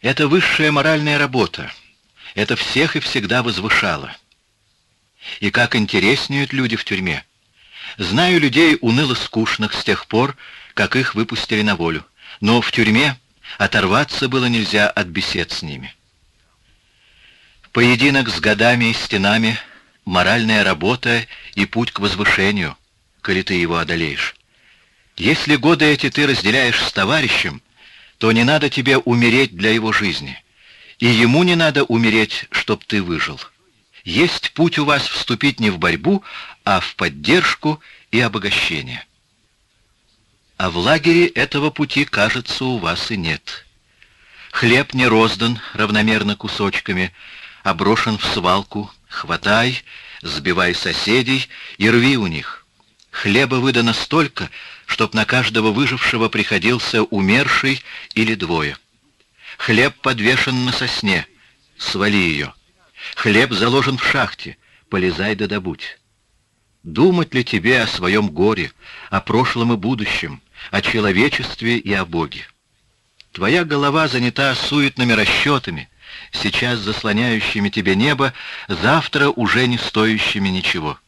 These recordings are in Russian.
Это высшая моральная работа. Это всех и всегда возвышало. И как интереснеют люди в тюрьме. Знаю людей уныло-скучных с тех пор, как их выпустили на волю. Но в тюрьме оторваться было нельзя от бесед с ними. Поединок с годами и стенами, моральная работа и путь к возвышению, коли ты его одолеешь. Если годы эти ты разделяешь с товарищем, то не надо тебе умереть для его жизни, и ему не надо умереть, чтоб ты выжил. Есть путь у вас вступить не в борьбу, а в поддержку и обогащение. А в лагере этого пути, кажется, у вас и нет. Хлеб не роздан равномерно кусочками, а брошен в свалку. Хватай, сбивай соседей и рви у них. Хлеба выдано столько, чтоб на каждого выжившего приходился умерший или двое. Хлеб подвешен на сосне, свали ее. Хлеб заложен в шахте, полезай да добудь. Думать ли тебе о своем горе, о прошлом и будущем, о человечестве и о Боге? Твоя голова занята суетными расчетами, сейчас заслоняющими тебе небо, завтра уже не стоящими ничего.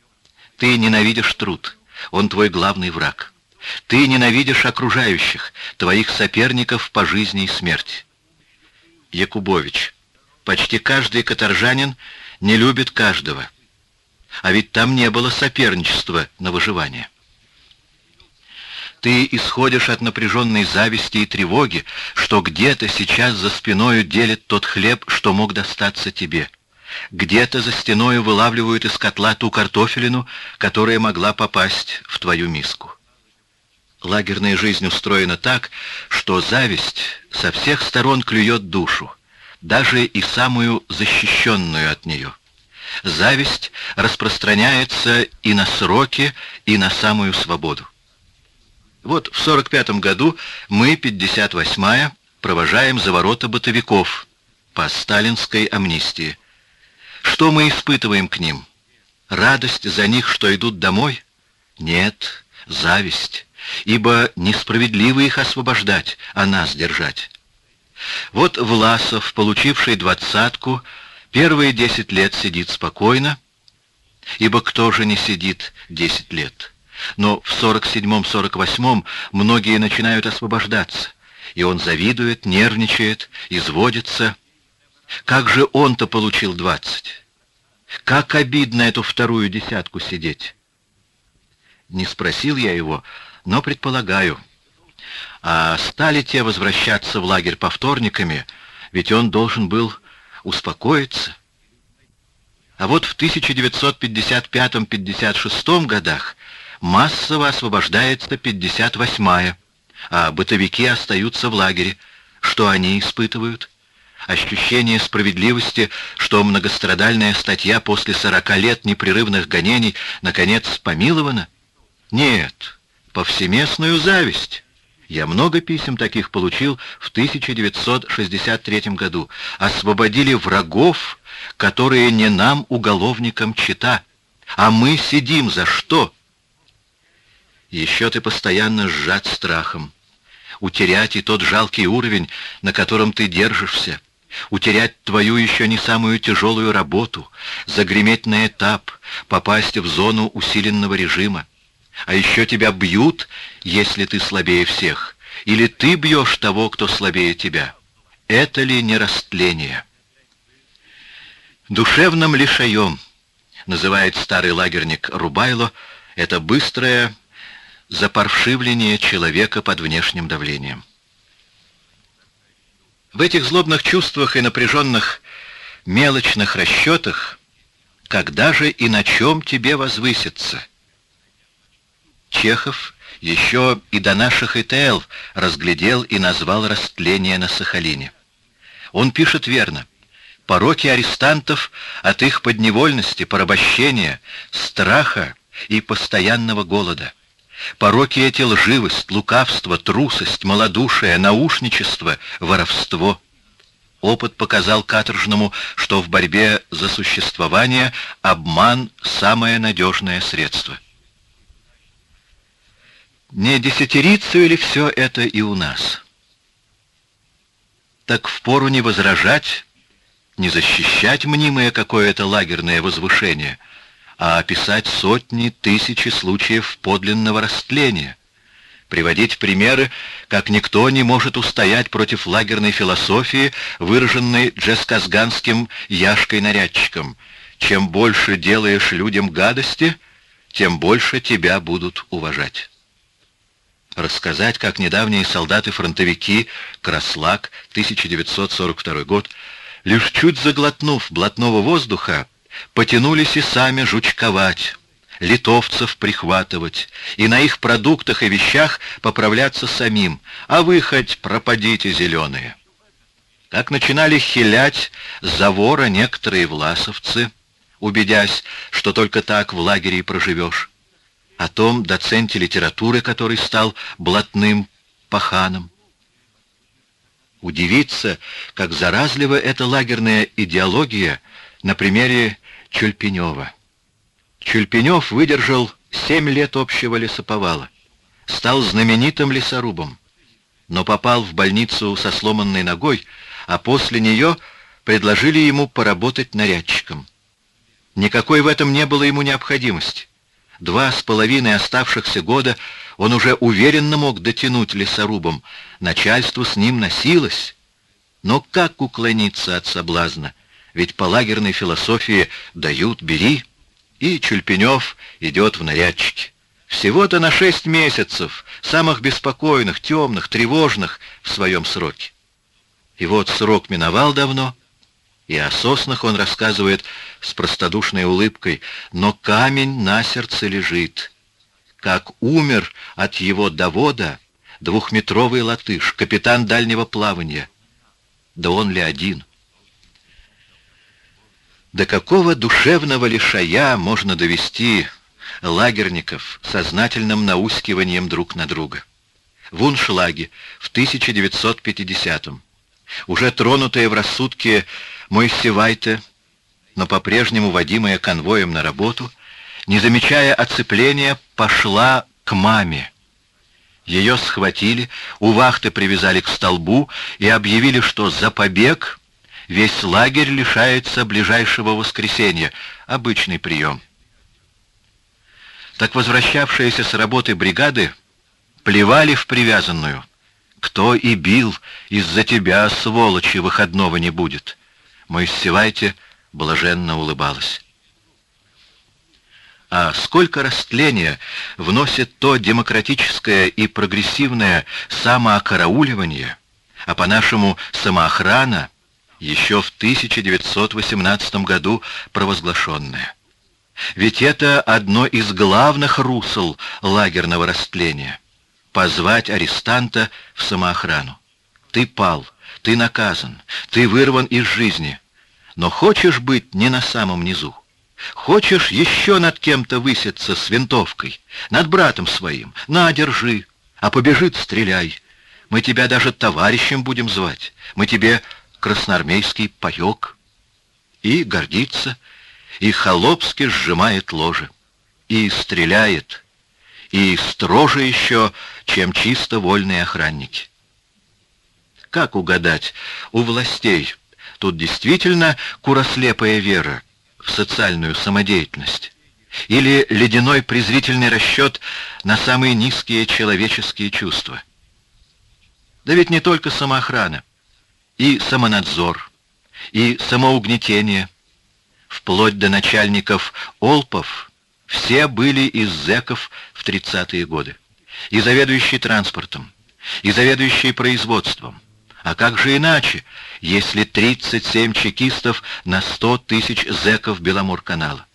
Ты ненавидишь труд, он твой главный враг. Ты ненавидишь окружающих, твоих соперников по жизни и смерти. Якубович, почти каждый каторжанин не любит каждого. А ведь там не было соперничества на выживание. Ты исходишь от напряженной зависти и тревоги, что где-то сейчас за спиною делит тот хлеб, что мог достаться тебе. Где-то за стеною вылавливают из котла ту картофелину, которая могла попасть в твою миску. Лагерная жизнь устроена так, что зависть со всех сторон клюет душу, даже и самую защищенную от нее. Зависть распространяется и на сроки, и на самую свободу. Вот в 45 году мы, 58-я, провожаем за ворота бытовиков по сталинской амнистии. Что мы испытываем к ним? Радость за них, что идут домой? Нет, зависть, ибо несправедливо их освобождать, а нас держать. Вот Власов, получивший двадцатку, первые десять лет сидит спокойно, ибо кто же не сидит десять лет? Но в сорок седьмом-сорок восьмом многие начинают освобождаться, и он завидует, нервничает, изводится, как же он-то получил двадцать? Как обидно эту вторую десятку сидеть. Не спросил я его, но предполагаю. А стали те возвращаться в лагерь по вторниками, ведь он должен был успокоиться. А вот в 1955-56 годах массово освобождается 58-я, а бытовики остаются в лагере. Что они испытывают? ощущение справедливости, что многострадальная статья после сорока лет непрерывных гонений наконец помилована? Нет, повсеместную зависть. Я много писем таких получил в 1963 году. Освободили врагов, которые не нам, уголовникам, чита. А мы сидим за что? Еще ты постоянно сжат страхом. Утерять и тот жалкий уровень, на котором ты держишься утерять твою еще не самую тяжелую работу, загреметь на этап, попасть в зону усиленного режима. А еще тебя бьют, если ты слабее всех, или ты бьешь того, кто слабее тебя. Это ли не растление? Душевным лишаем, называет старый лагерник Рубайло, это быстрое запаршивление человека под внешним давлением. В этих злобных чувствах и напряженных мелочных расчетах когда же и на чем тебе возвыситься? Чехов еще и до наших ИТЛ разглядел и назвал растление на Сахалине. Он пишет верно. Пороки арестантов от их подневольности, порабощения, страха и постоянного голода. Пороки эти лживость, лукавство, трусость, малодушие, наушничество, воровство. Опыт показал каторжному, что в борьбе за существование обман — самое надежное средство. Не десятирицу или все это и у нас? так впору не возражать, не защищать мнимое какое-то лагерное возвышение, а описать сотни, тысячи случаев подлинного растления, приводить примеры, как никто не может устоять против лагерной философии, выраженной джесказганским Яшкой-нарядчиком. Чем больше делаешь людям гадости, тем больше тебя будут уважать. Рассказать, как недавние солдаты-фронтовики, Краслак, 1942 год, лишь чуть заглотнув блатного воздуха, потянулись и сами жучковать, литовцев прихватывать и на их продуктах и вещах поправляться самим, а вы хоть пропадите зеленые. Как начинали хилять за вора некоторые власовцы, убедясь, что только так в лагере и проживешь. О том доценте литературы, который стал блатным паханом. Удивиться, как заразлива эта лагерная идеология на примере Чульпенева. Чульпенев выдержал семь лет общего лесоповала, стал знаменитым лесорубом, но попал в больницу со сломанной ногой, а после нее предложили ему поработать нарядчиком. Никакой в этом не было ему необходимости. Два с половиной оставшихся года он уже уверенно мог дотянуть лесорубом, начальство с ним носилось. Но как уклониться от соблазна? Ведь по лагерной философии «дают, бери» и Чульпенев идет в нарядчики. Всего-то на шесть месяцев, самых беспокойных, темных, тревожных в своем сроке. И вот срок миновал давно, и о соснах он рассказывает с простодушной улыбкой, но камень на сердце лежит. Как умер от его довода двухметровый латыш, капитан дальнего плавания. Да он ли один? — до какого душевного лишая можно довести лагерников сознательным наускиванием друг на друга? В Уншлаге в 1950-м уже тронутая в рассудке Мойсевайте, но по-прежнему водимая конвоем на работу, не замечая оцепления, пошла к маме. Ее схватили, у вахты привязали к столбу и объявили, что за побег Весь лагерь лишается ближайшего воскресенья. Обычный прием. Так возвращавшиеся с работы бригады плевали в привязанную. Кто и бил, из-за тебя, сволочи, выходного не будет. Моисевайте блаженно улыбалась. А сколько растления вносит то демократическое и прогрессивное самоокарауливание, а по-нашему самоохрана, еще в 1918 году провозглашенное. Ведь это одно из главных русел лагерного растления — позвать арестанта в самоохрану. Ты пал, ты наказан, ты вырван из жизни, но хочешь быть не на самом низу. Хочешь еще над кем-то выситься с винтовкой, над братом своим, на, держи, а побежит, стреляй. Мы тебя даже товарищем будем звать, мы тебе красноармейский паек. И гордится, и холопски сжимает ложе, и стреляет, и строже еще, чем чисто вольные охранники. Как угадать, у властей тут действительно курослепая вера в социальную самодеятельность? Или ледяной презрительный расчет на самые низкие человеческие чувства? Да ведь не только самоохрана и самонадзор, и самоугнетение, вплоть до начальников Олпов, все были из зэков в 30-е годы. И заведующий транспортом, и заведующий производством. А как же иначе, если 37 чекистов на 100 тысяч зэков Беломорканала?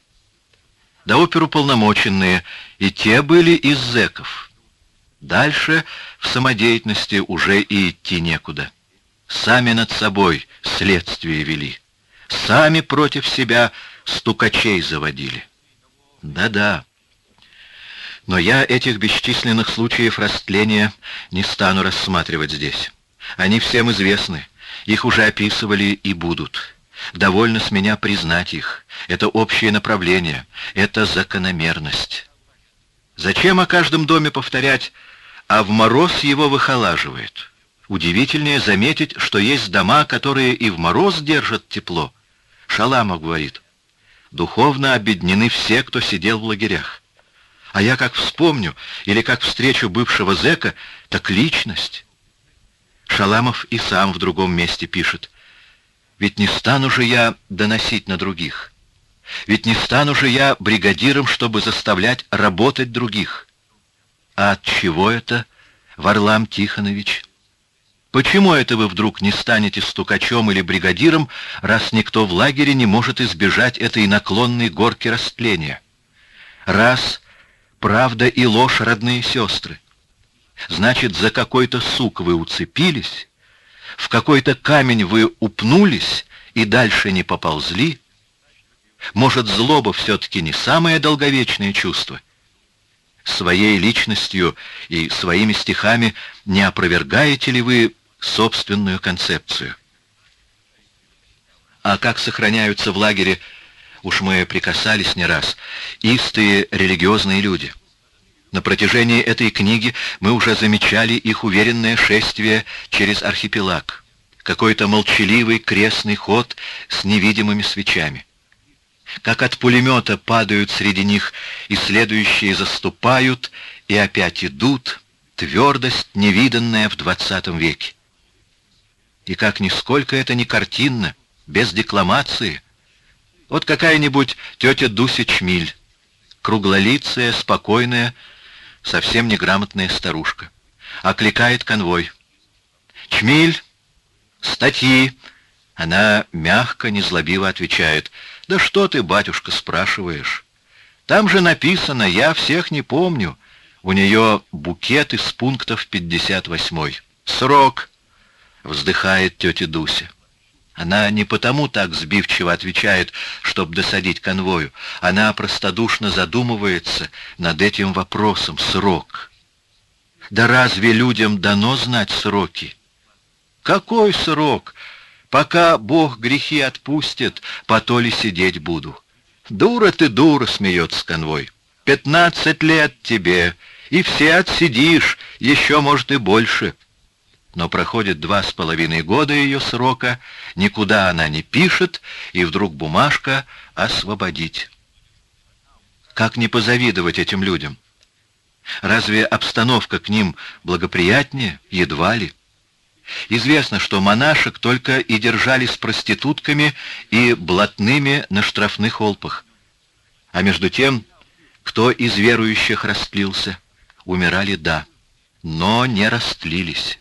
Да оперуполномоченные, и те были из зэков. Дальше в самодеятельности уже и идти некуда. Сами над собой следствие вели. Сами против себя стукачей заводили. Да-да. Но я этих бесчисленных случаев растления не стану рассматривать здесь. Они всем известны. Их уже описывали и будут. Довольно с меня признать их. Это общее направление. Это закономерность. Зачем о каждом доме повторять, а в мороз его выхолаживает? Удивительнее заметить, что есть дома, которые и в мороз держат тепло. Шаламов говорит, духовно обеднены все, кто сидел в лагерях. А я как вспомню, или как встречу бывшего зэка, так личность. Шаламов и сам в другом месте пишет. Ведь не стану же я доносить на других. Ведь не стану же я бригадиром, чтобы заставлять работать других. А от чего это, Варлам Тихонович? Почему это вы вдруг не станете стукачом или бригадиром, раз никто в лагере не может избежать этой наклонной горки растления? Раз правда и ложь родные сестры. Значит, за какой-то сук вы уцепились, в какой-то камень вы упнулись и дальше не поползли? Может, злоба все-таки не самое долговечное чувство? Своей личностью и своими стихами не опровергаете ли вы собственную концепцию? А как сохраняются в лагере, уж мы прикасались не раз, истые религиозные люди? На протяжении этой книги мы уже замечали их уверенное шествие через архипелаг, какой-то молчаливый крестный ход с невидимыми свечами. Как от пулемета падают среди них, и следующие заступают, и опять идут, твердость, невиданная в двадцатом веке. И как нисколько это не картинно, без декламации. Вот какая-нибудь тетя Дуся Чмиль, круглолицая, спокойная, совсем неграмотная старушка. Окликает конвой. «Чмиль! Статьи!» Она мягко, незлобиво отвечает. «Да что ты, батюшка, спрашиваешь? Там же написано, я всех не помню. У нее букет из пунктов 58. Срок!» Вздыхает тетя Дуся. Она не потому так сбивчиво отвечает, чтобы досадить конвою. Она простодушно задумывается над этим вопросом. Срок. Да разве людям дано знать сроки? Какой срок? Пока Бог грехи отпустит, по то ли сидеть буду. Дура ты, дура, смеется конвой. Пятнадцать лет тебе, и все отсидишь, еще, может, и больше но проходит два с половиной года ее срока, никуда она не пишет, и вдруг бумажка «освободить». Как не позавидовать этим людям? Разве обстановка к ним благоприятнее? Едва ли. Известно, что монашек только и держали с проститутками и блатными на штрафных олпах. А между тем, кто из верующих растлился? Умирали, да, но не растлились.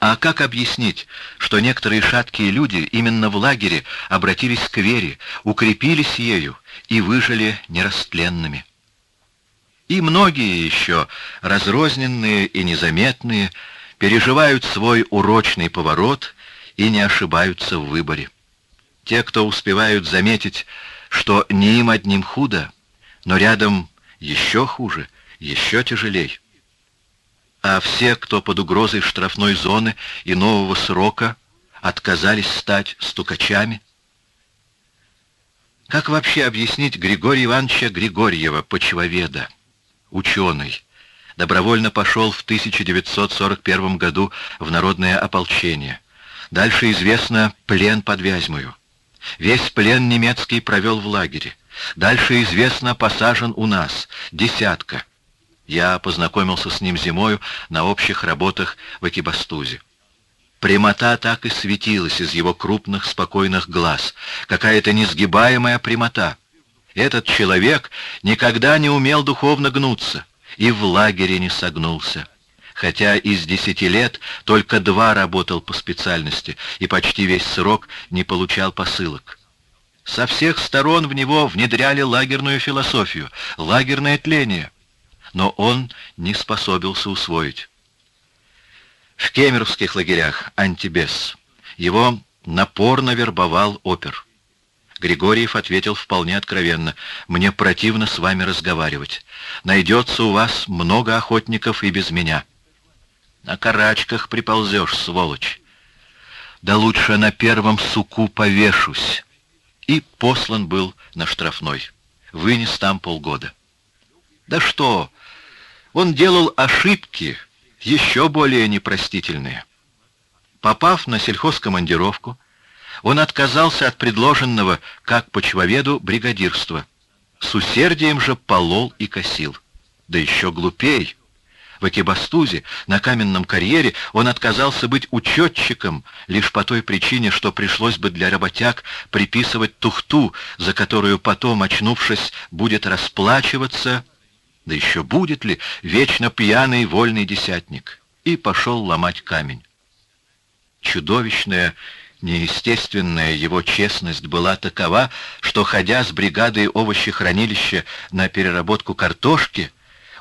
А как объяснить, что некоторые шаткие люди именно в лагере обратились к вере, укрепились ею и выжили нерастленными? И многие еще, разрозненные и незаметные, переживают свой урочный поворот и не ошибаются в выборе. Те, кто успевают заметить, что не им одним худо, но рядом еще хуже, еще тяжелей а все, кто под угрозой штрафной зоны и нового срока, отказались стать стукачами? Как вообще объяснить Григория Ивановича Григорьева, почвоведа, ученый, добровольно пошел в 1941 году в народное ополчение. Дальше известно плен под Вязьмою. Весь плен немецкий провел в лагере. Дальше известно посажен у нас, десятка. Я познакомился с ним зимою на общих работах в Экибастузе. Прямота так и светилась из его крупных спокойных глаз, какая-то несгибаемая прямота. Этот человек никогда не умел духовно гнуться и в лагере не согнулся. Хотя из десяти лет только два работал по специальности и почти весь срок не получал посылок. Со всех сторон в него внедряли лагерную философию, лагерное тление — но он не способился усвоить. В кемеровских лагерях антибес его напорно вербовал опер. Григорьев ответил вполне откровенно. «Мне противно с вами разговаривать. Найдется у вас много охотников и без меня». «На карачках приползешь, сволочь». «Да лучше на первом суку повешусь». И послан был на штрафной. Вынес там полгода. «Да что, он делал ошибки, еще более непростительные. Попав на сельхозкомандировку, он отказался от предложенного, как почвоведу, бригадирства. С усердием же полол и косил. Да еще глупей. В Экибастузе, на каменном карьере, он отказался быть учетчиком лишь по той причине, что пришлось бы для работяг приписывать тухту, за которую потом, очнувшись, будет расплачиваться, да еще будет ли, вечно пьяный вольный десятник, и пошел ломать камень. Чудовищная Неестественная его честность была такова, что, ходя с бригадой овощехранилища на переработку картошки,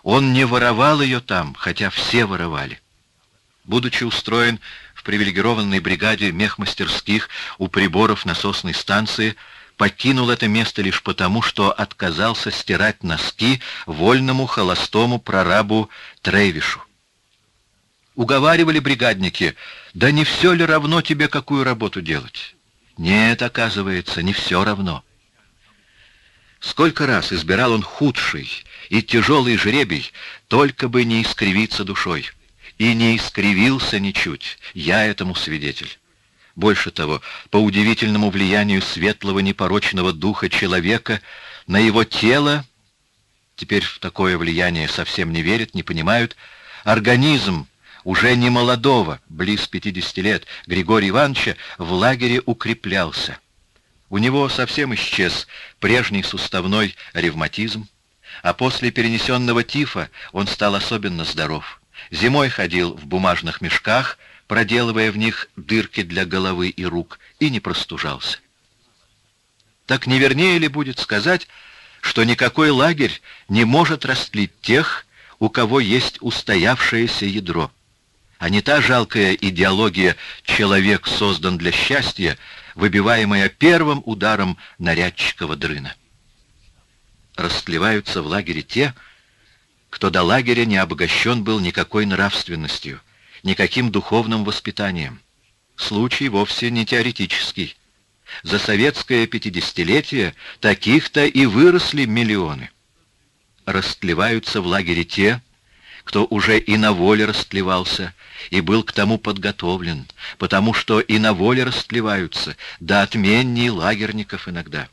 он не воровал ее там, хотя все воровали. Будучи устроен в привилегированной бригаде мехмастерских у приборов насосной станции, покинул это место лишь потому, что отказался стирать носки вольному холостому прорабу Трейвишу. Уговаривали бригадники, да не все ли равно тебе, какую работу делать? Нет, оказывается, не все равно. Сколько раз избирал он худший и тяжелый жребий, только бы не искривиться душой. И не искривился ничуть, я этому свидетель. Больше того, по удивительному влиянию светлого непорочного духа человека на его тело, теперь в такое влияние совсем не верят, не понимают, организм уже не молодого, близ 50 лет, Григория Ивановича в лагере укреплялся. У него совсем исчез прежний суставной ревматизм, а после перенесенного тифа он стал особенно здоров. Зимой ходил в бумажных мешках, проделывая в них дырки для головы и рук, и не простужался. Так не вернее ли будет сказать, что никакой лагерь не может растлить тех, у кого есть устоявшееся ядро, а не та жалкая идеология «человек создан для счастья», выбиваемая первым ударом нарядчикова дрына. Растлеваются в лагере те, кто до лагеря не обогащен был никакой нравственностью, никаким духовным воспитанием. Случай вовсе не теоретический. За советское пятидесятилетие таких-то и выросли миллионы. Растлеваются в лагере те, кто уже и на воле растлевался, и был к тому подготовлен, потому что и на воле растлеваются, да отменней лагерников иногда.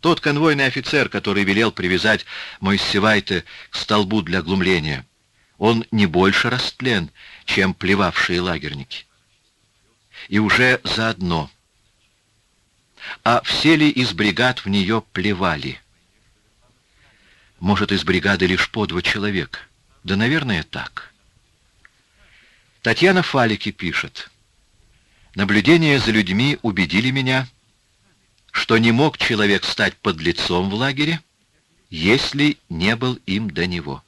Тот конвойный офицер, который велел привязать Моиссевайте к столбу для глумления, он не больше растлен, чем плевавшие лагерники. И уже заодно. А все ли из бригад в нее плевали? Может, из бригады лишь по два человека. Да, наверное, так. Татьяна Фалики пишет. Наблюдения за людьми убедили меня, что не мог человек стать подлецом в лагере, если не был им до него.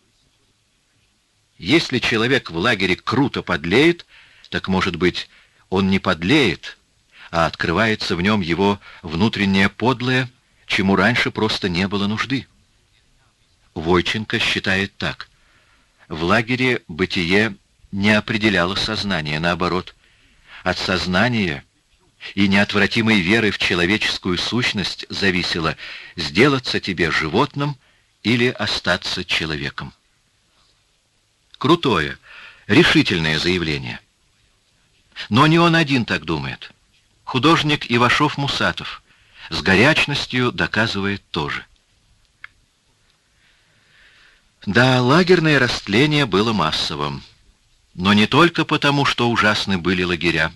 Если человек в лагере круто подлеет, так, может быть, он не подлеет, а открывается в нем его внутреннее подлое, чему раньше просто не было нужды. Войченко считает так. В лагере бытие не определяло сознание, наоборот. От сознания и неотвратимой веры в человеческую сущность зависело сделаться тебе животным или остаться человеком. Крутое, решительное заявление. Но не он один так думает. Художник Ивашов-Мусатов с горячностью доказывает тоже. Да, лагерное растление было массовым. Но не только потому, что ужасны были лагеря,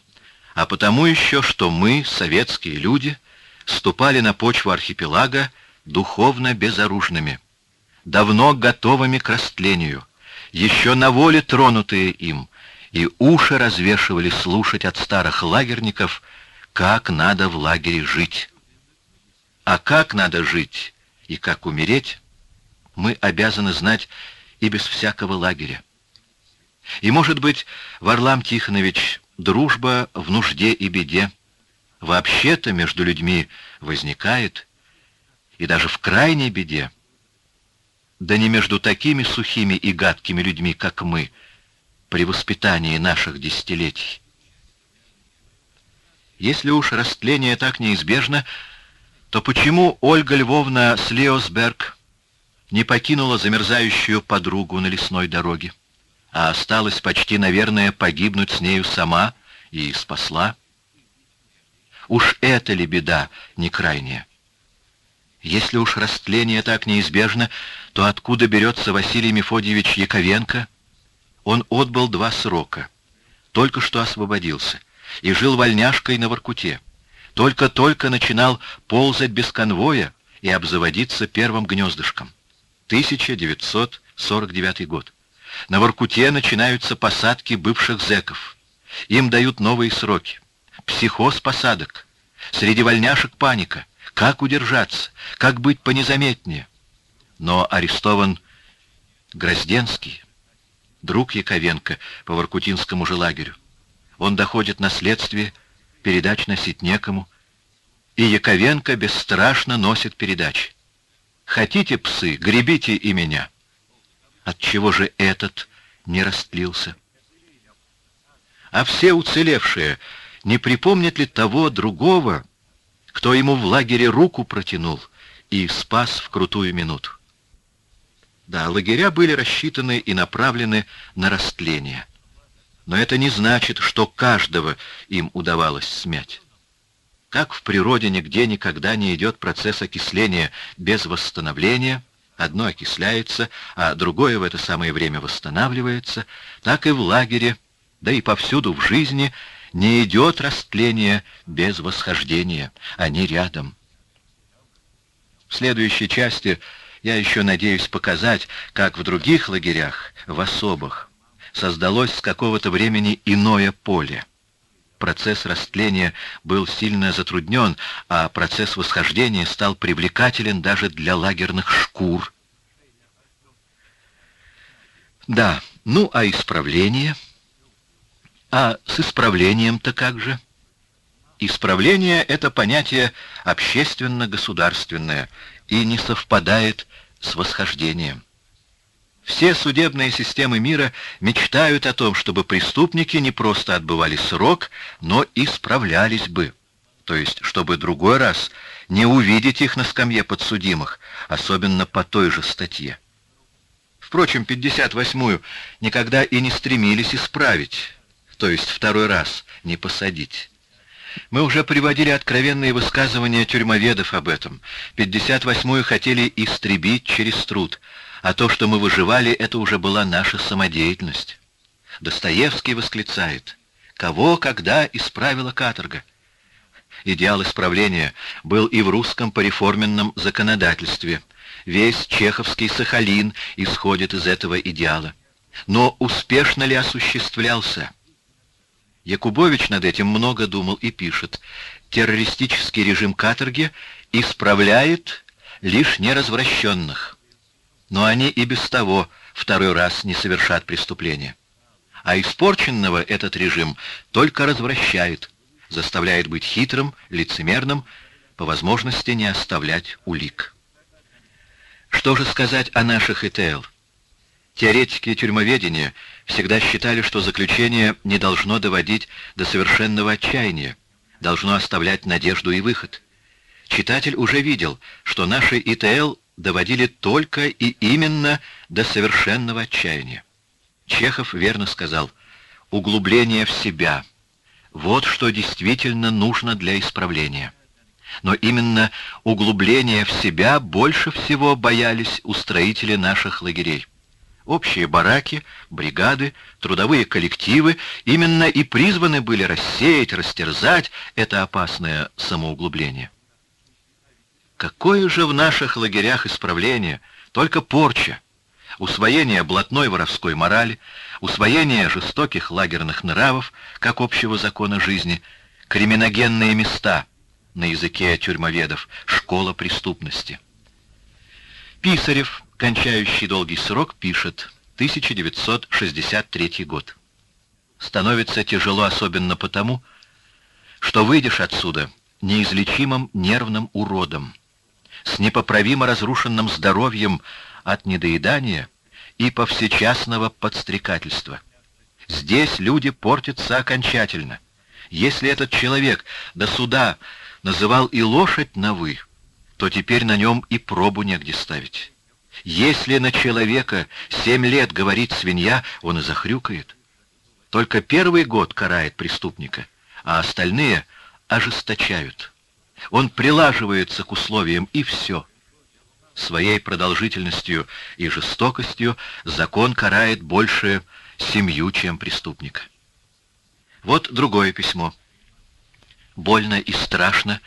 а потому еще, что мы, советские люди, ступали на почву архипелага духовно безоружными, давно готовыми к растлению, еще на воле тронутые им, и уши развешивали слушать от старых лагерников, как надо в лагере жить. А как надо жить и как умереть, мы обязаны знать и без всякого лагеря. И, может быть, Варлам Тихонович, дружба в нужде и беде вообще-то между людьми возникает, и даже в крайней беде, да не между такими сухими и гадкими людьми, как мы, при воспитании наших десятилетий. Если уж растление так неизбежно, то почему Ольга Львовна Слеосберг не покинула замерзающую подругу на лесной дороге. а осталась почти, наверное, погибнуть с нею сама и спасла. Уж это ли беда не крайняя? Если уж растление так неизбежно, то откуда берется Василий Мефодьевич Яковенко? Он отбыл два срока. Только что освободился и жил вольняшкой на Воркуте. Только-только начинал ползать без конвоя и обзаводиться первым гнездышком. 1949 год. На Воркуте начинаются посадки бывших зэков. Им дают новые сроки. Психоз посадок. Среди вольняшек паника. Как удержаться? Как быть понезаметнее? Но арестован Грозденский, друг Яковенко по Воркутинскому же лагерю. Он доходит на следствие, передач носить некому, и Яковенко бесстрашно носит передачи. Хотите, псы, гребите и меня. Отчего же этот не растлился? А все уцелевшие не припомнят ли того другого, кто ему в лагере руку протянул и спас в крутую минуту? Да, лагеря были рассчитаны и направлены на растление. Но это не значит, что каждого им удавалось смять. Как в природе нигде никогда не идет процесс окисления без восстановления, одно окисляется, а другое в это самое время восстанавливается, так и в лагере, да и повсюду в жизни не идет растление без восхождения, они рядом. В следующей части я еще надеюсь показать, как в других лагерях, в особых, создалось с какого-то времени иное поле. Процесс растления был сильно затруднен, а процесс восхождения стал привлекателен даже для лагерных шкур. Да, ну а исправление? А с исправлением-то как же? Исправление — это понятие общественно-государственное и не совпадает с восхождением. Все судебные системы мира мечтают о том, чтобы преступники не просто отбывали срок, но и справлялись бы. То есть, чтобы другой раз не увидеть их на скамье подсудимых, особенно по той же статье. Впрочем, 58-ю никогда и не стремились исправить, то есть второй раз не посадить. Мы уже приводили откровенные высказывания тюрьмоведов об этом. 58-ю хотели истребить через труд, а то, что мы выживали, это уже была наша самодеятельность. Достоевский восклицает «Кого, когда исправила каторга?» Идеал исправления был и в русском пореформенном законодательстве. Весь чеховский Сахалин исходит из этого идеала. Но успешно ли осуществлялся? Якубович над этим много думал и пишет. Террористический режим каторги исправляет лишь неразвращенных. Но они и без того второй раз не совершат преступления. А испорченного этот режим только развращает, заставляет быть хитрым, лицемерным, по возможности не оставлять улик. Что же сказать о наших ИТЛ? Теоретики тюрьмоведения всегда считали, что заключение не должно доводить до совершенного отчаяния, должно оставлять надежду и выход. Читатель уже видел, что наши ИТЛ доводили только и именно до совершенного отчаяния. Чехов верно сказал, углубление в себя — вот что действительно нужно для исправления. Но именно углубление в себя больше всего боялись устроители наших лагерей. Общие бараки, бригады, трудовые коллективы именно и призваны были рассеять, растерзать это опасное самоуглубление. Какое же в наших лагерях исправление? Только порча, усвоение блатной воровской морали, усвоение жестоких лагерных нравов, как общего закона жизни, криминогенные места, на языке тюрьмоведов, школа преступности. Писарев, кончающий долгий срок, пишет 1963 год. Становится тяжело особенно потому, что выйдешь отсюда неизлечимым нервным уродом, с непоправимо разрушенным здоровьем от недоедания и повсечасного подстрекательства. Здесь люди портятся окончательно. Если этот человек до суда называл и лошадь на «вы», то теперь на нем и пробу негде ставить. Если на человека семь лет говорит свинья, он и захрюкает. Только первый год карает преступника, а остальные ожесточают. Он прилаживается к условиям, и все. Своей продолжительностью и жестокостью закон карает больше семью, чем преступника. Вот другое письмо. Больно и страшно,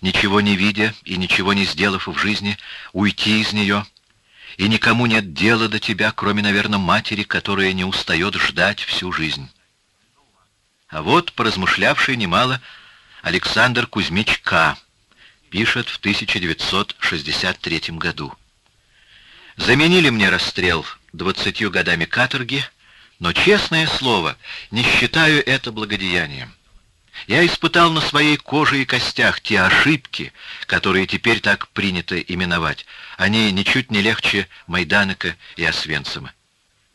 ничего не видя и ничего не сделав в жизни, уйти из нее, и никому нет дела до тебя, кроме, наверное, матери, которая не устает ждать всю жизнь. А вот, поразмышлявший немало, Александр Кузьмич К. пишет в 1963 году. «Заменили мне расстрел двадцатью годами каторги, но, честное слово, не считаю это благодеянием. Я испытал на своей коже и костях те ошибки, которые теперь так принято именовать. Они ничуть не легче Майданека и Освенцима.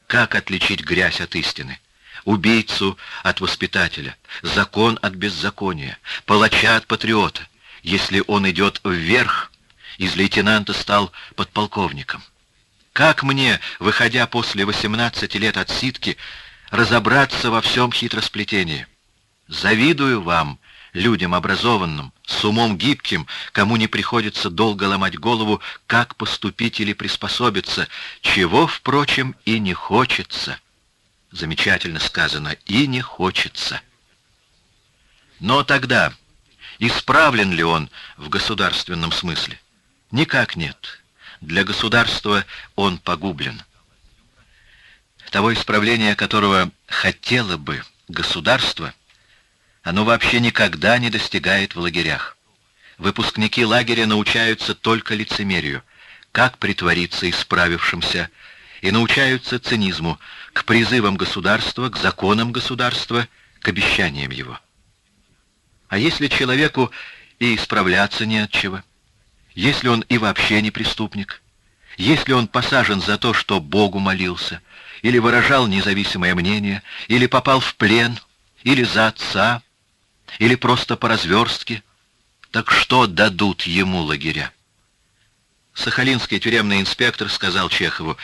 Как отличить грязь от истины? Убийцу от воспитателя, закон от беззакония, палача от патриота. Если он идет вверх, из лейтенанта стал подполковником. Как мне, выходя после 18 лет от ситки, разобраться во всем хитросплетении? Завидую вам, людям образованным, с умом гибким, кому не приходится долго ломать голову, как поступить или приспособиться, чего, впрочем, и не хочется. Замечательно сказано, и не хочется. Но тогда исправлен ли он в государственном смысле? Никак нет. Для государства он погублен. Того исправления, которого хотело бы государство, оно вообще никогда не достигает в лагерях. Выпускники лагеря научаются только лицемерию, как притвориться исправившимся, и научаются цинизму, к призывам государства, к законам государства, к обещаниям его. А если человеку и исправляться не от чего? Если он и вообще не преступник? Если он посажен за то, что Богу молился, или выражал независимое мнение, или попал в плен, или за отца, или просто по разверстке, так что дадут ему лагеря? Сахалинский тюремный инспектор сказал Чехову,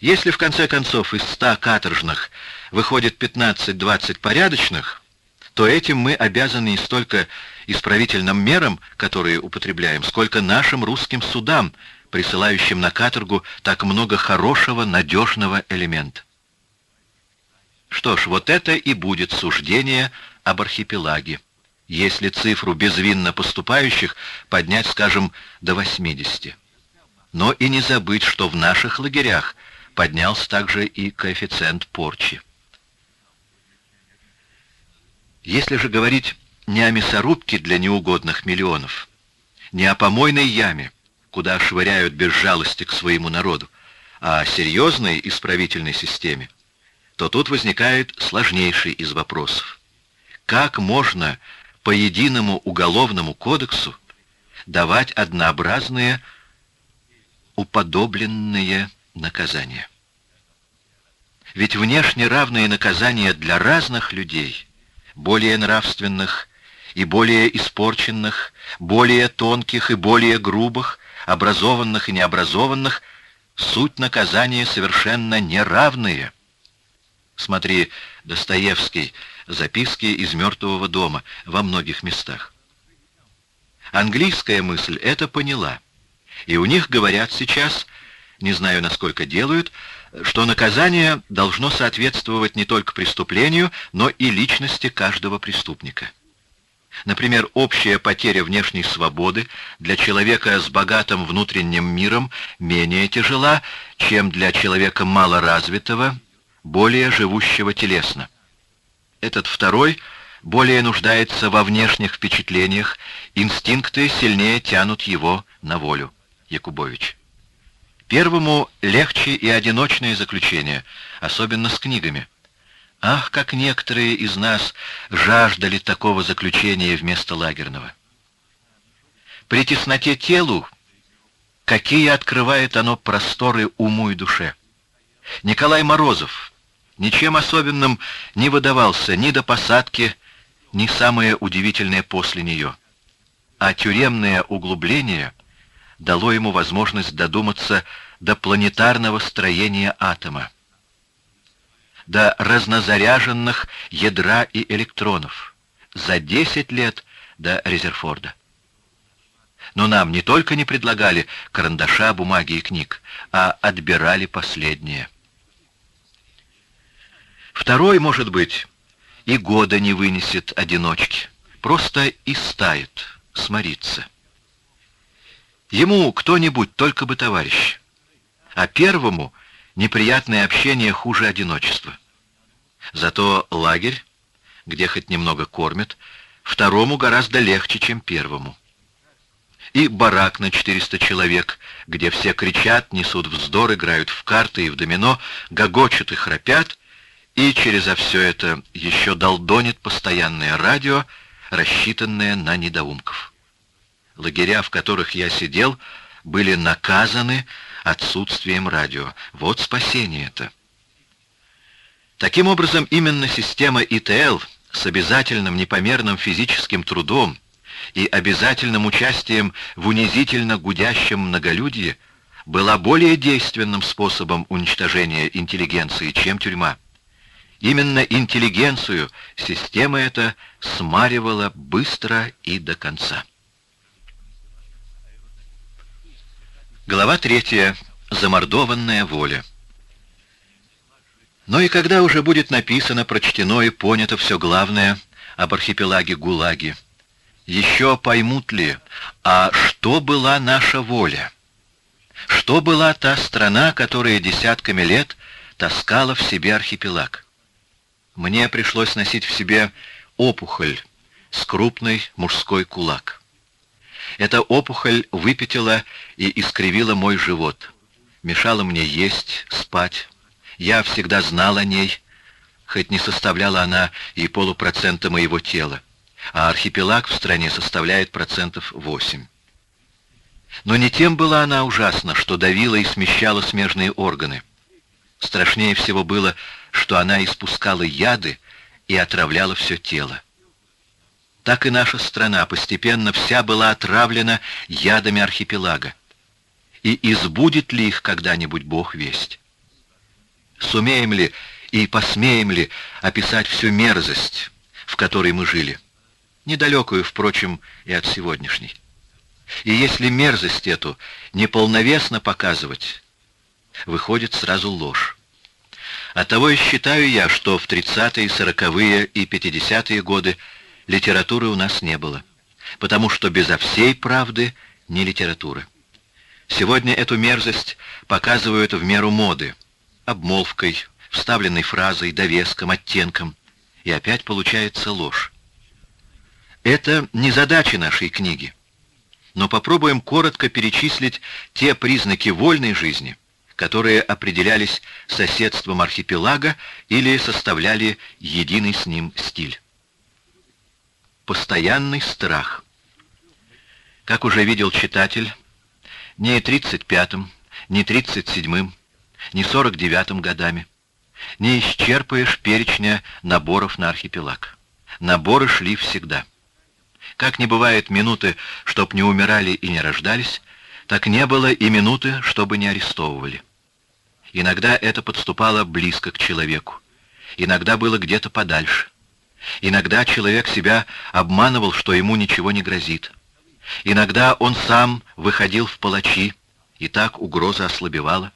если в конце концов из ста каторжных выходит 15-20 порядочных, то этим мы обязаны не столько исправительным мерам, которые употребляем, сколько нашим русским судам, присылающим на каторгу так много хорошего, надежного элемента. Что ж, вот это и будет суждение об архипелаге если цифру безвинно поступающих поднять, скажем, до 80. Но и не забыть, что в наших лагерях поднялся также и коэффициент порчи. Если же говорить не о мясорубке для неугодных миллионов, не о помойной яме, куда швыряют без жалости к своему народу, а о серьезной исправительной системе, то тут возникает сложнейший из вопросов. Как можно по единому уголовному кодексу давать однообразные уподобленные наказания. Ведь внешне равные наказания для разных людей, более нравственных и более испорченных, более тонких и более грубых, образованных и необразованных, суть наказания совершенно неравные. Смотри, Достоевский, записки из «Мертвого дома» во многих местах. Английская мысль это поняла. И у них говорят сейчас, не знаю, насколько делают, что наказание должно соответствовать не только преступлению, но и личности каждого преступника. Например, общая потеря внешней свободы для человека с богатым внутренним миром менее тяжела, чем для человека малоразвитого, более живущего телесно. Этот второй более нуждается во внешних впечатлениях, инстинкты сильнее тянут его на волю. Якубович. Первому легче и одиночное заключение, особенно с книгами. Ах, как некоторые из нас жаждали такого заключения вместо лагерного. При тесноте телу, какие открывает оно просторы уму и душе. Николай Морозов, ничем особенным не выдавался ни до посадки, ни самое удивительное после нее. А тюремное углубление дало ему возможность додуматься до планетарного строения атома, до разнозаряженных ядра и электронов, за 10 лет до Резерфорда. Но нам не только не предлагали карандаша, бумаги и книг, а отбирали последнее. Второй, может быть, и года не вынесет одиночки, просто истает, сморится. Ему кто-нибудь только бы товарищ, а первому неприятное общение хуже одиночества. Зато лагерь, где хоть немного кормят, второму гораздо легче, чем первому. И барак на 400 человек, где все кричат, несут вздор, играют в карты и в домино, гогочут и храпят, и через все это еще долдонит постоянное радио, рассчитанное на недоумков. Лагеря, в которых я сидел, были наказаны отсутствием радио. Вот спасение это. Таким образом, именно система ИТЛ с обязательным непомерным физическим трудом и обязательным участием в унизительно гудящем многолюдье была более действенным способом уничтожения интеллигенции, чем тюрьма. Именно интеллигенцию система эта смаривала быстро и до конца. Глава третья. Замордованная воля. Но и когда уже будет написано, прочтено и понято все главное об архипелаге ГУЛАГе, еще поймут ли, а что была наша воля? Что была та страна, которая десятками лет таскала в себе архипелаг? Мне пришлось носить в себе опухоль с крупный мужской кулак. Эта опухоль выпятила и искривила мой живот, мешала мне есть, спать. Я всегда знал о ней, хоть не составляла она и полупроцента моего тела, а архипелаг в стране составляет процентов восемь. Но не тем была она ужасна, что давила и смещала смежные органы. Страшнее всего было, что она испускала яды и отравляла все тело. Так и наша страна постепенно вся была отравлена ядами архипелага. И избудет ли их когда-нибудь Бог весть? Сумеем ли и посмеем ли описать всю мерзость, в которой мы жили? Недалекую, впрочем, и от сегодняшней. И если мерзость эту неполновесно показывать, выходит сразу ложь. Оттого и считаю я, что в 30-е, 40-е и 50-е годы литературы у нас не было, потому что безо всей правды не литература. Сегодня эту мерзость показывают в меру моды, обмолвкой, вставленной фразой, довеском, оттенком, и опять получается ложь. Это не задача нашей книги, но попробуем коротко перечислить те признаки вольной жизни, которые определялись соседством архипелага или составляли единый с ним стиль. Постоянный страх. Как уже видел читатель, ни 35-м, ни 37-м, ни 49-м годами не исчерпаешь перечня наборов на архипелаг. Наборы шли всегда. Как не бывает минуты, чтоб не умирали и не рождались, так не было и минуты, чтобы не арестовывали. Иногда это подступало близко к человеку. Иногда было где-то подальше. Иногда человек себя обманывал, что ему ничего не грозит. Иногда он сам выходил в палачи, и так угроза ослабевала.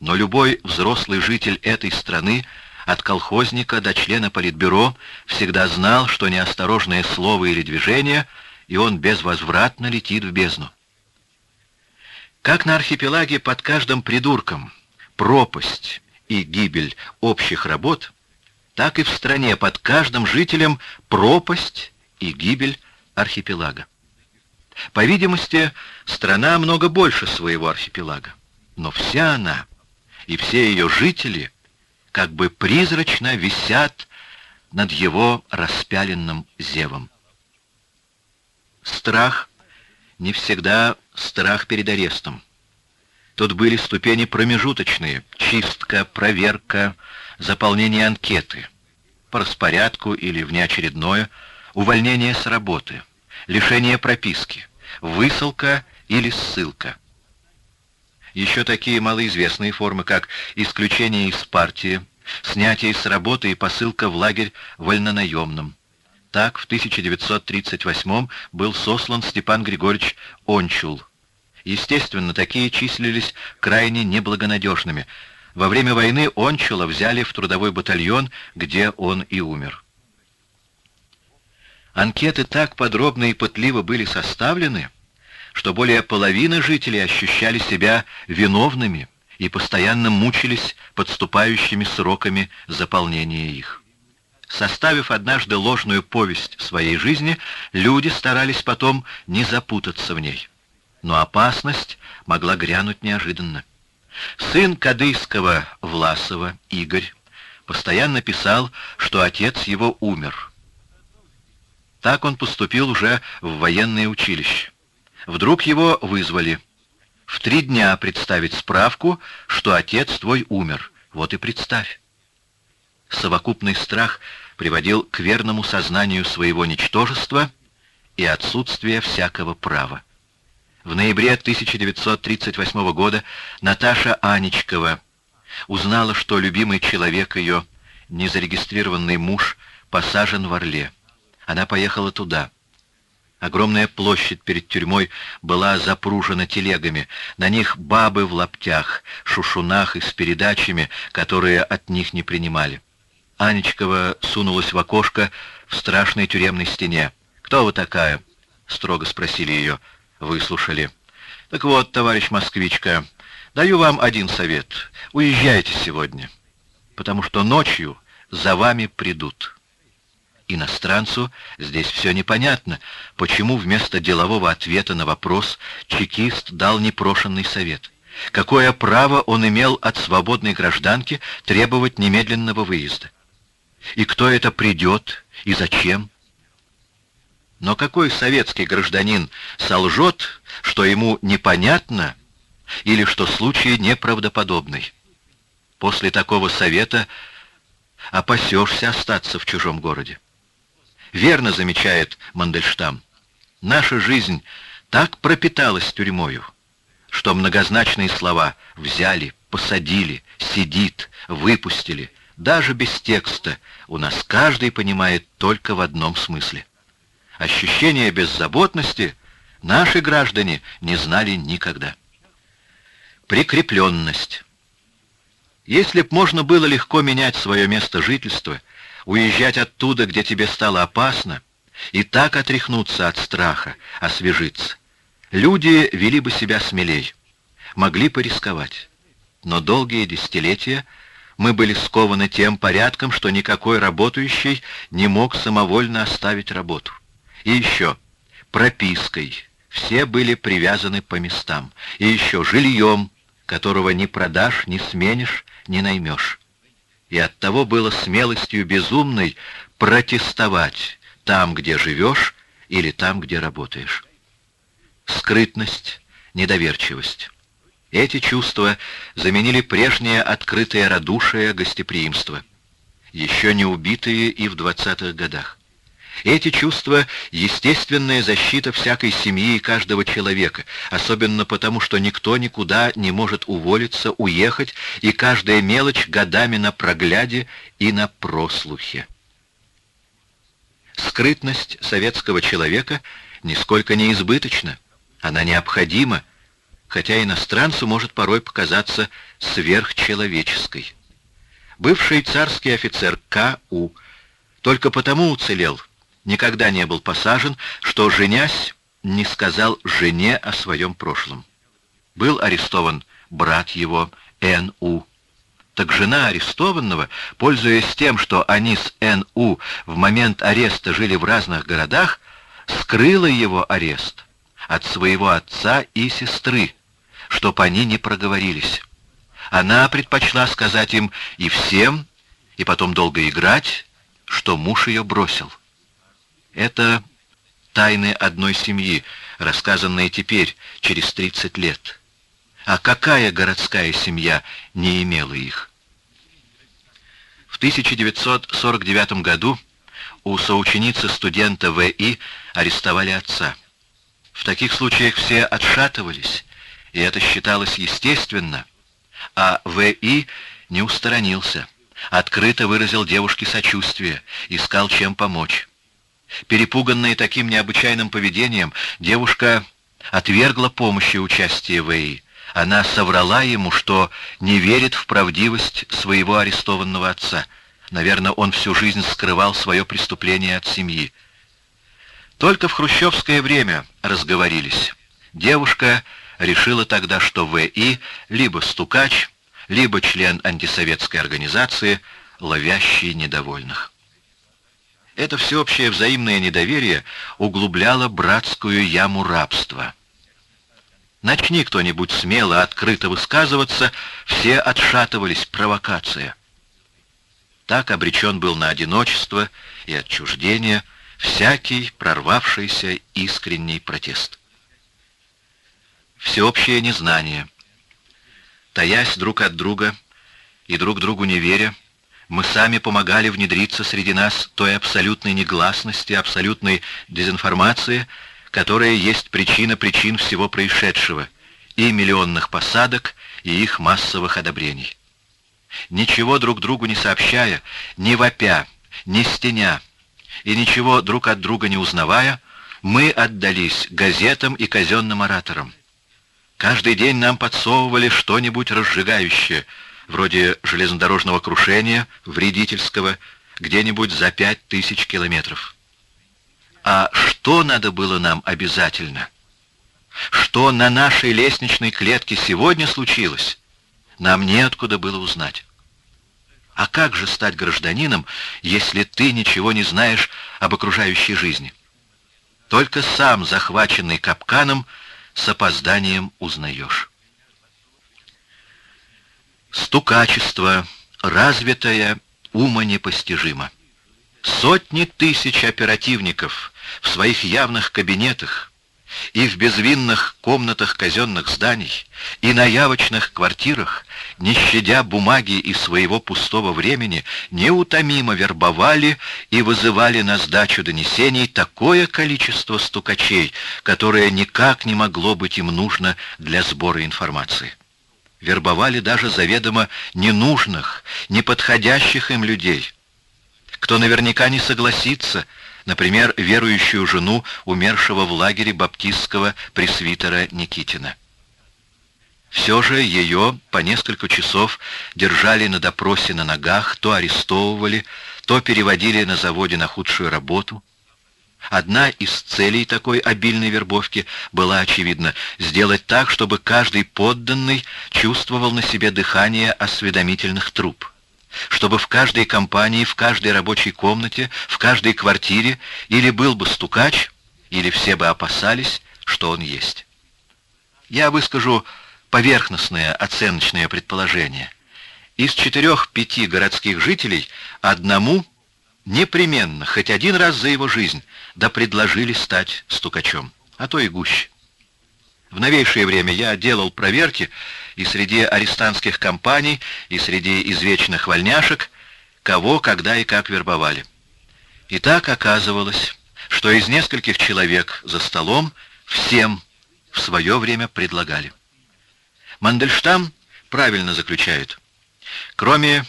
Но любой взрослый житель этой страны, от колхозника до члена политбюро, всегда знал, что неосторожное слово или движение, и он безвозвратно летит в бездну. Как на архипелаге под каждым придурком, пропасть и гибель общих работ, так и в стране под каждым жителем пропасть и гибель архипелага. По видимости, страна много больше своего архипелага, но вся она и все ее жители как бы призрачно висят над его распяленным зевом. Страх не всегда страх перед арестом. Тут были ступени промежуточные, чистка, проверка, заполнение анкеты, по распорядку или внеочередное, увольнение с работы, лишение прописки, высылка или ссылка. Еще такие малоизвестные формы, как исключение из партии, снятие с работы и посылка в лагерь вольнонаемным. Так в 1938 был сослан Степан Григорьевич Ончул. Естественно, такие числились крайне неблагонадежными. Во время войны Ончула взяли в трудовой батальон, где он и умер. Анкеты так подробно и пытливо были составлены, что более половины жителей ощущали себя виновными и постоянно мучились подступающими сроками заполнения их. Составив однажды ложную повесть своей жизни, люди старались потом не запутаться в ней. Но опасность могла грянуть неожиданно. Сын кадыйского Власова, Игорь, постоянно писал, что отец его умер. Так он поступил уже в военное училище. Вдруг его вызвали. В три дня представить справку, что отец твой умер. Вот и представь. Совокупный страх приводил к верному сознанию своего ничтожества и отсутствия всякого права. В ноябре 1938 года Наташа Анечкова узнала, что любимый человек ее, незарегистрированный муж, посажен в Орле. Она поехала туда. Огромная площадь перед тюрьмой была запружена телегами. На них бабы в лаптях, шушунах и с передачами, которые от них не принимали. Анечкова сунулась в окошко в страшной тюремной стене. «Кто вы такая?» — строго спросили ее. Выслушали. «Так вот, товарищ москвичка, даю вам один совет. Уезжайте сегодня, потому что ночью за вами придут». Иностранцу здесь все непонятно, почему вместо делового ответа на вопрос чекист дал непрошенный совет. Какое право он имел от свободной гражданки требовать немедленного выезда? И кто это придет, и зачем? Но какой советский гражданин солжет, что ему непонятно, или что случай неправдоподобный? После такого совета опасешься остаться в чужом городе. Верно замечает Мандельштам. Наша жизнь так пропиталась тюрьмою, что многозначные слова «взяли», «посадили», «сидит», «выпустили», даже без текста, у нас каждый понимает только в одном смысле. Ощущение беззаботности наши граждане не знали никогда. Прикрепленность. Если б можно было легко менять свое место жительства – уезжать оттуда, где тебе стало опасно, и так отряхнуться от страха, освежиться. Люди вели бы себя смелей, могли порисковать. Но долгие десятилетия мы были скованы тем порядком, что никакой работающий не мог самовольно оставить работу. И еще пропиской. Все были привязаны по местам. И еще жильем, которого ни продашь, ни сменишь, ни наймешь и оттого было смелостью безумной протестовать там, где живешь, или там, где работаешь. Скрытность, недоверчивость. Эти чувства заменили прежнее открытое радушие, гостеприимство, еще не убитые и в двадцатых годах. Эти чувства — естественная защита всякой семьи и каждого человека, особенно потому, что никто никуда не может уволиться, уехать, и каждая мелочь годами на прогляде и на прослухе. Скрытность советского человека нисколько не избыточна, она необходима, хотя иностранцу может порой показаться сверхчеловеческой. Бывший царский офицер К.У. только потому уцелел — никогда не был посажен, что, женясь, не сказал жене о своем прошлом. Был арестован брат его, Н.У. Так жена арестованного, пользуясь тем, что они с Н.У. в момент ареста жили в разных городах, скрыла его арест от своего отца и сестры, чтоб они не проговорились. Она предпочла сказать им и всем, и потом долго играть, что муж ее бросил. Это тайны одной семьи, рассказанные теперь, через 30 лет. А какая городская семья не имела их? В 1949 году у соученицы студента В.И. арестовали отца. В таких случаях все отшатывались, и это считалось естественно, а В.И. не усторонился, открыто выразил девушке сочувствие, искал чем помочь. Перепуганная таким необычайным поведением, девушка отвергла помощи и участие В.И. Она соврала ему, что не верит в правдивость своего арестованного отца. Наверное, он всю жизнь скрывал свое преступление от семьи. Только в хрущевское время разговорились. Девушка решила тогда, что В.И. либо стукач, либо член антисоветской организации, ловящий недовольных. Это всеобщее взаимное недоверие углубляло братскую яму рабства. Начни кто-нибудь смело, открыто высказываться, все отшатывались, провокация. Так обречен был на одиночество и отчуждение всякий прорвавшийся искренний протест. Всеобщее незнание. Таясь друг от друга и друг другу не веря, мы сами помогали внедриться среди нас той абсолютной негласности, абсолютной дезинформации, которая есть причина причин всего происшедшего, и миллионных посадок, и их массовых одобрений. Ничего друг другу не сообщая, не вопя, не стеня, и ничего друг от друга не узнавая, мы отдались газетам и казенным ораторам. Каждый день нам подсовывали что-нибудь разжигающее, вроде железнодорожного крушения, вредительского, где-нибудь за пять тысяч километров. А что надо было нам обязательно? Что на нашей лестничной клетке сегодня случилось, нам неоткуда было узнать. А как же стать гражданином, если ты ничего не знаешь об окружающей жизни? Только сам, захваченный капканом, с опозданием узнаешь. Стукачество, развитое, ума непостижимо. Сотни тысяч оперативников в своих явных кабинетах и в безвинных комнатах казенных зданий, и на явочных квартирах, не щадя бумаги и своего пустого времени, неутомимо вербовали и вызывали на сдачу донесений такое количество стукачей, которое никак не могло быть им нужно для сбора информации. Вербовали даже заведомо ненужных, неподходящих им людей — кто наверняка не согласится, например, верующую жену умершего в лагере баптистского пресвитера Никитина. Все же ее по несколько часов держали на допросе на ногах, то арестовывали, то переводили на заводе на худшую работу. Одна из целей такой обильной вербовки была, очевидно, сделать так, чтобы каждый подданный чувствовал на себе дыхание осведомительных труб чтобы в каждой компании, в каждой рабочей комнате, в каждой квартире или был бы стукач, или все бы опасались, что он есть. Я выскажу поверхностное оценочное предположение. Из четырех-пяти городских жителей одному непременно, хоть один раз за его жизнь, да предложили стать стукачом, а то и гуще. В новейшее время я делал проверки и среди арестантских компаний, и среди извечных вольняшек, кого, когда и как вербовали. И так оказывалось, что из нескольких человек за столом всем в свое время предлагали. Мандельштам правильно заключает. Кроме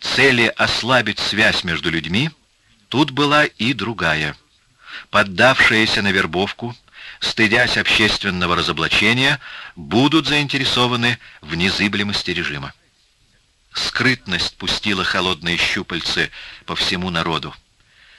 цели ослабить связь между людьми, тут была и другая. Поддавшаяся на вербовку, стыдясь общественного разоблачения, будут заинтересованы в незыблемости режима. Скрытность пустила холодные щупальцы по всему народу.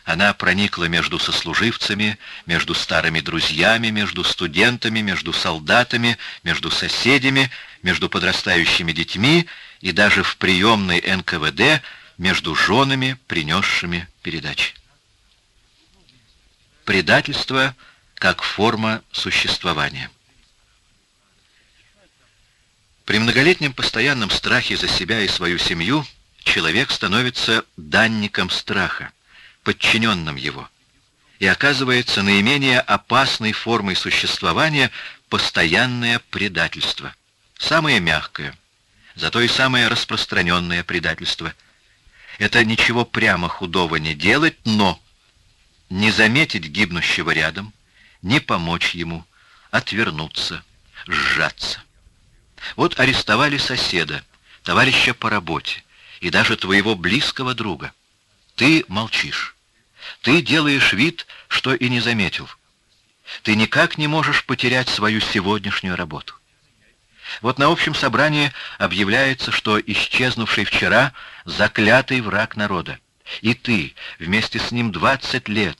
Она проникла между сослуживцами, между старыми друзьями, между студентами, между солдатами, между соседями, между подрастающими детьми и даже в приемной НКВД между женами, принесшими передачи. Предательство — как форма существования. При многолетнем постоянном страхе за себя и свою семью человек становится данником страха, подчиненным его, и оказывается наименее опасной формой существования постоянное предательство, самое мягкое, зато и самое распространенное предательство. Это ничего прямо худого не делать, но не заметить гибнущего рядом – не помочь ему, отвернуться, сжаться. Вот арестовали соседа, товарища по работе и даже твоего близкого друга. Ты молчишь. Ты делаешь вид, что и не заметил. Ты никак не можешь потерять свою сегодняшнюю работу. Вот на общем собрании объявляется, что исчезнувший вчера заклятый враг народа. И ты, вместе с ним 20 лет,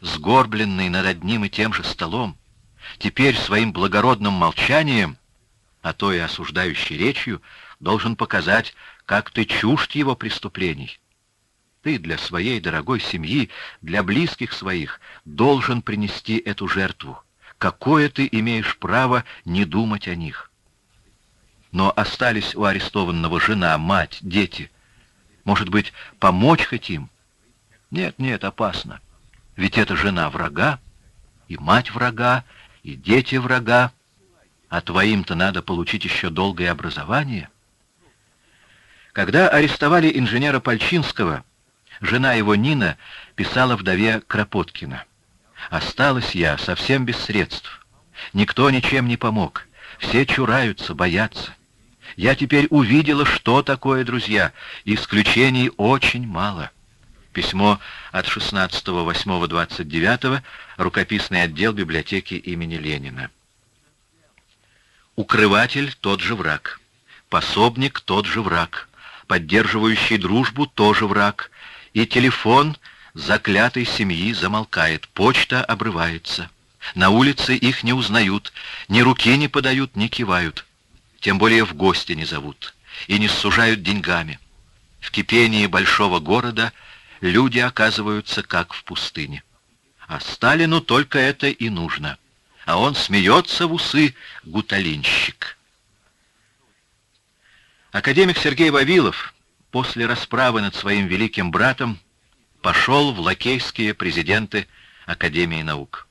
сгорбленный над одним и тем же столом, теперь своим благородным молчанием, а то и осуждающей речью, должен показать, как ты чужд его преступлений. Ты для своей дорогой семьи, для близких своих, должен принести эту жертву. Какое ты имеешь право не думать о них? Но остались у арестованного жена, мать, дети. Может быть, помочь хотим? Нет, нет, опасно. Ведь это жена врага, и мать врага, и дети врага, а твоим-то надо получить еще долгое образование. Когда арестовали инженера Пальчинского, жена его Нина писала вдове Кропоткина. «Осталась я совсем без средств. Никто ничем не помог. Все чураются, боятся. Я теперь увидела, что такое, друзья. Исключений очень мало». Письмо от 16.08.29, рукописный отдел библиотеки имени Ленина. Укрыватель — тот же враг. Пособник — тот же враг. Поддерживающий дружбу — тоже враг. И телефон заклятой семьи замолкает, почта обрывается. На улице их не узнают, ни руки не подают, ни кивают. Тем более в гости не зовут и не сужают деньгами. В кипении большого города — люди оказываются как в пустыне. А Сталину только это и нужно. А он смеется в усы гуталинщик. Академик Сергей Вавилов после расправы над своим великим братом пошел в лакейские президенты Академии наук.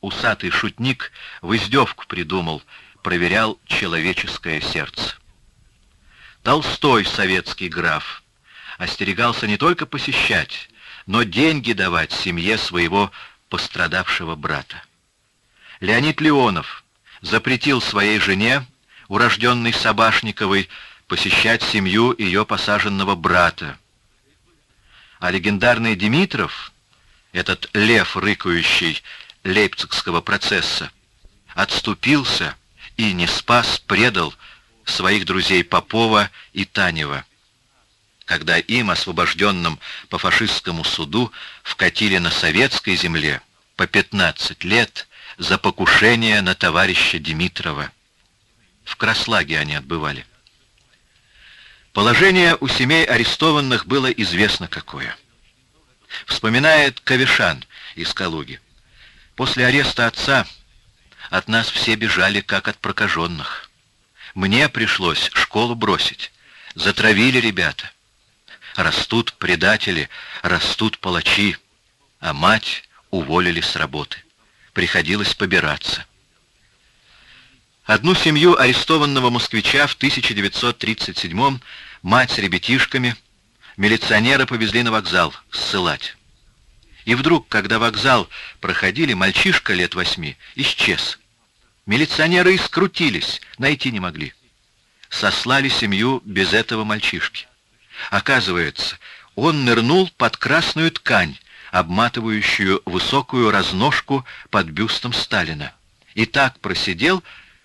Усатый шутник в издевку придумал, проверял человеческое сердце. Толстой советский граф остерегался не только посещать, но деньги давать семье своего пострадавшего брата. Леонид Леонов запретил своей жене, урожденной Собашниковой, посещать семью ее посаженного брата. А легендарный Димитров, этот лев, рыкающий лейпцигского процесса, отступился и не спас, предал своих друзей Попова и Танева когда им, освобожденным по фашистскому суду, вкатили на советской земле по 15 лет за покушение на товарища Димитрова. В Краслаге они отбывали. Положение у семей арестованных было известно какое. Вспоминает Кавишан из Калуги. После ареста отца от нас все бежали, как от прокаженных. Мне пришлось школу бросить. Затравили ребята. Растут предатели, растут палачи, а мать уволили с работы. Приходилось побираться. Одну семью арестованного москвича в 1937-м мать с ребятишками милиционеры повезли на вокзал ссылать. И вдруг, когда вокзал проходили, мальчишка лет восьми исчез. Милиционеры искрутились, найти не могли. Сослали семью без этого мальчишки. Оказывается, он нырнул под красную ткань, обматывающую высокую разножку под бюстом Сталина. И так просидел,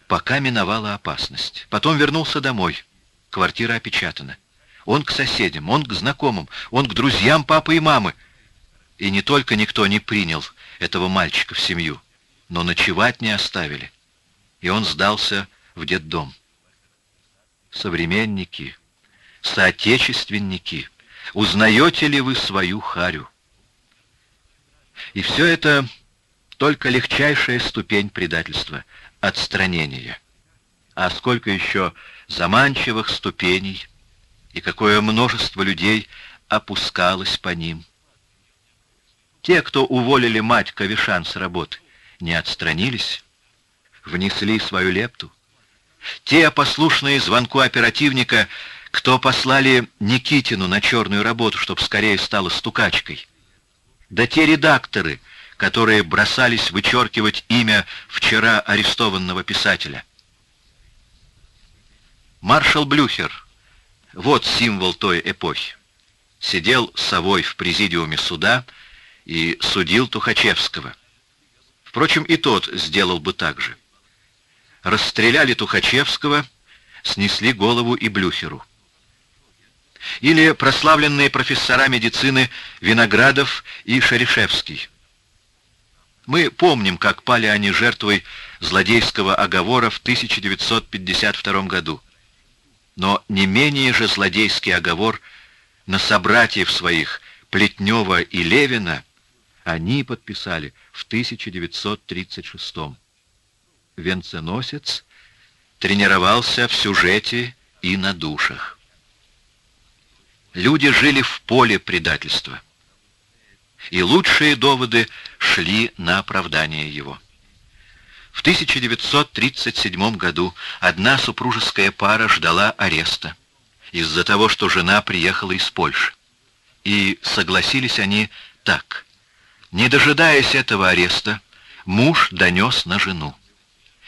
пока миновала опасность. Потом вернулся домой. Квартира опечатана. Он к соседям, он к знакомым, он к друзьям папы и мамы. И не только никто не принял этого мальчика в семью, но ночевать не оставили. И он сдался в детдом. Современники, соотечественники, узнаете ли вы свою харю? И все это только легчайшая ступень предательства, отстранения. А сколько еще заманчивых ступеней, и какое множество людей опускалось по ним. Те, кто уволили мать Кавишан с работы, не отстранились, внесли свою лепту. Те, послушные звонку оперативника, кто послали Никитину на черную работу, чтобы скорее стала стукачкой. Да те редакторы, которые бросались вычеркивать имя вчера арестованного писателя. Маршал Блюхер, вот символ той эпохи, сидел совой в президиуме суда и судил Тухачевского. Впрочем, и тот сделал бы так же. Расстреляли Тухачевского, снесли голову и Блюхеру. Или прославленные профессора медицины Виноградов и Шерешевский. Мы помним, как пали они жертвой злодейского оговора в 1952 году. Но не менее же злодейский оговор на собратьев своих Плетнева и Левина они подписали в 1936 Венценосец тренировался в сюжете и на душах. Люди жили в поле предательства. И лучшие доводы шли на оправдание его. В 1937 году одна супружеская пара ждала ареста из-за того, что жена приехала из Польши. И согласились они так. Не дожидаясь этого ареста, муж донес на жену.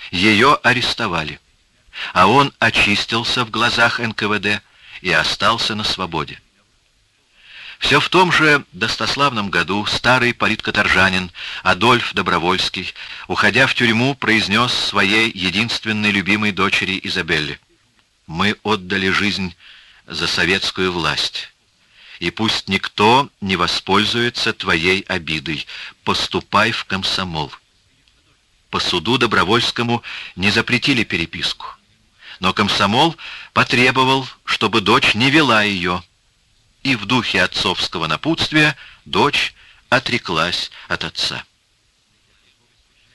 Ее арестовали, а он очистился в глазах НКВД и остался на свободе. Все в том же достославном году старый политкоторжанин Адольф Добровольский, уходя в тюрьму, произнес своей единственной любимой дочери Изабелле. «Мы отдали жизнь за советскую власть, и пусть никто не воспользуется твоей обидой. Поступай в комсомол». По суду Добровольскому не запретили переписку, но комсомол потребовал, чтобы дочь не вела ее, и в духе отцовского напутствия дочь отреклась от отца.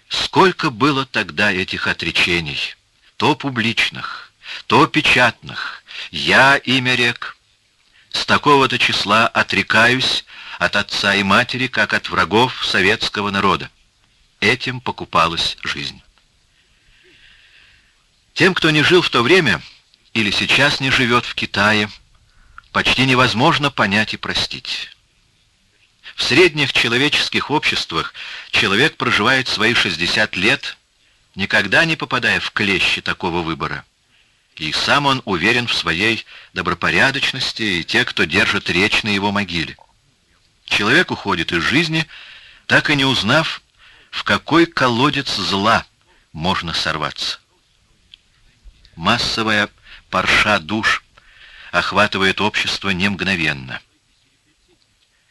Сколько было тогда этих отречений, то публичных, то печатных, я имя рек. С такого-то числа отрекаюсь от отца и матери, как от врагов советского народа. Этим покупалась жизнь. Тем, кто не жил в то время или сейчас не живет в Китае, почти невозможно понять и простить. В средних человеческих обществах человек проживает свои 60 лет, никогда не попадая в клещи такого выбора. И сам он уверен в своей добропорядочности, и те, кто держит речь на его могиле. Человек уходит из жизни, так и не узнав, в какой колодец зла можно сорваться. Массовая парша душ охватывает общество не мгновенно.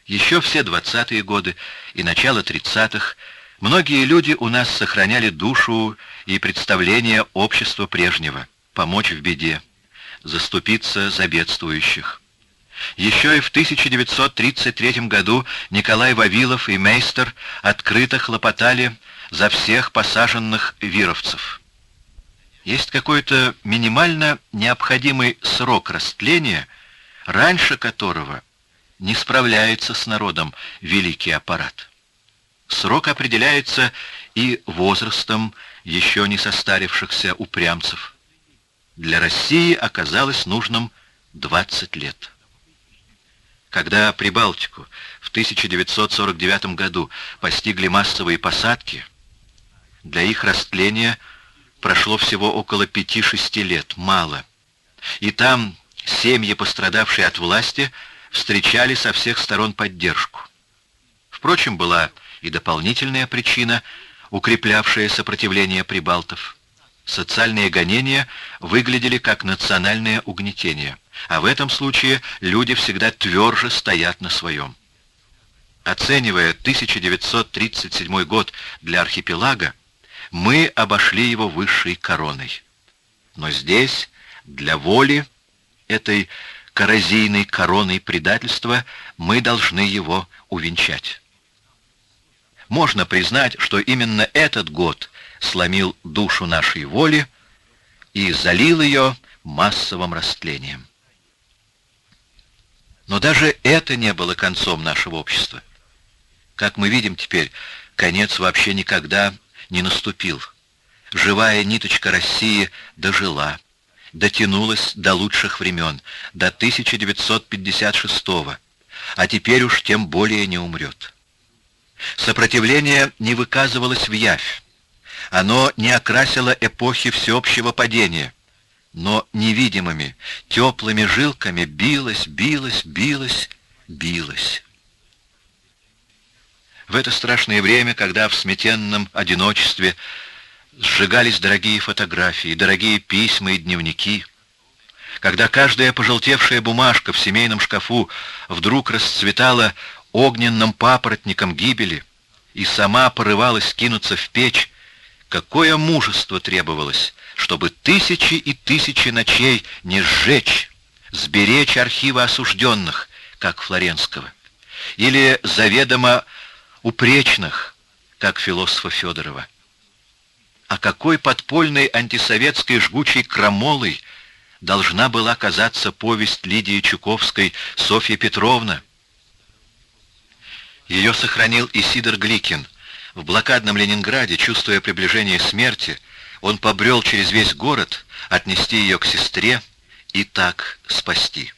Еще все 20-е годы и начало 30-х многие люди у нас сохраняли душу и представление общества прежнего, помочь в беде, заступиться за бедствующих. Еще и в 1933 году Николай Вавилов и Мейстер открыто хлопотали за всех посаженных вировцев. Есть какой-то минимально необходимый срок растления, раньше которого не справляется с народом великий аппарат. Срок определяется и возрастом еще не состарившихся упрямцев. Для России оказалось нужным 20 лет. Когда Прибалтику в 1949 году постигли массовые посадки, для их растления – прошло всего около пяти-шести лет, мало. И там семьи, пострадавшие от власти, встречали со всех сторон поддержку. Впрочем, была и дополнительная причина, укреплявшая сопротивление прибалтов. Социальные гонения выглядели как национальное угнетение, а в этом случае люди всегда тверже стоят на своем. Оценивая 1937 год для архипелага, мы обошли его высшей короной. Но здесь, для воли этой коррозийной короной предательства, мы должны его увенчать. Можно признать, что именно этот год сломил душу нашей воли и залил ее массовым растлением. Но даже это не было концом нашего общества. Как мы видим теперь, конец вообще никогда не наступил. Живая ниточка России дожила, дотянулась до лучших времен, до 1956 а теперь уж тем более не умрет. Сопротивление не выказывалось в явь. Оно не окрасило эпохи всеобщего падения, но невидимыми, теплыми жилками билось, билось, билось, билось. В это страшное время, когда в сметенном одиночестве сжигались дорогие фотографии, дорогие письма и дневники, когда каждая пожелтевшая бумажка в семейном шкафу вдруг расцветала огненным папоротником гибели и сама порывалась кинуться в печь, какое мужество требовалось, чтобы тысячи и тысячи ночей не сжечь, сберечь архивы осужденных, как Флоренского, или заведомо упречных, как философа Федорова. А какой подпольной антисоветской жгучей крамолой должна была казаться повесть Лидии Чуковской «Софья Петровна», ее сохранил и Сидор Гликин. В блокадном Ленинграде, чувствуя приближение смерти, он побрел через весь город отнести ее к сестре и так спасти.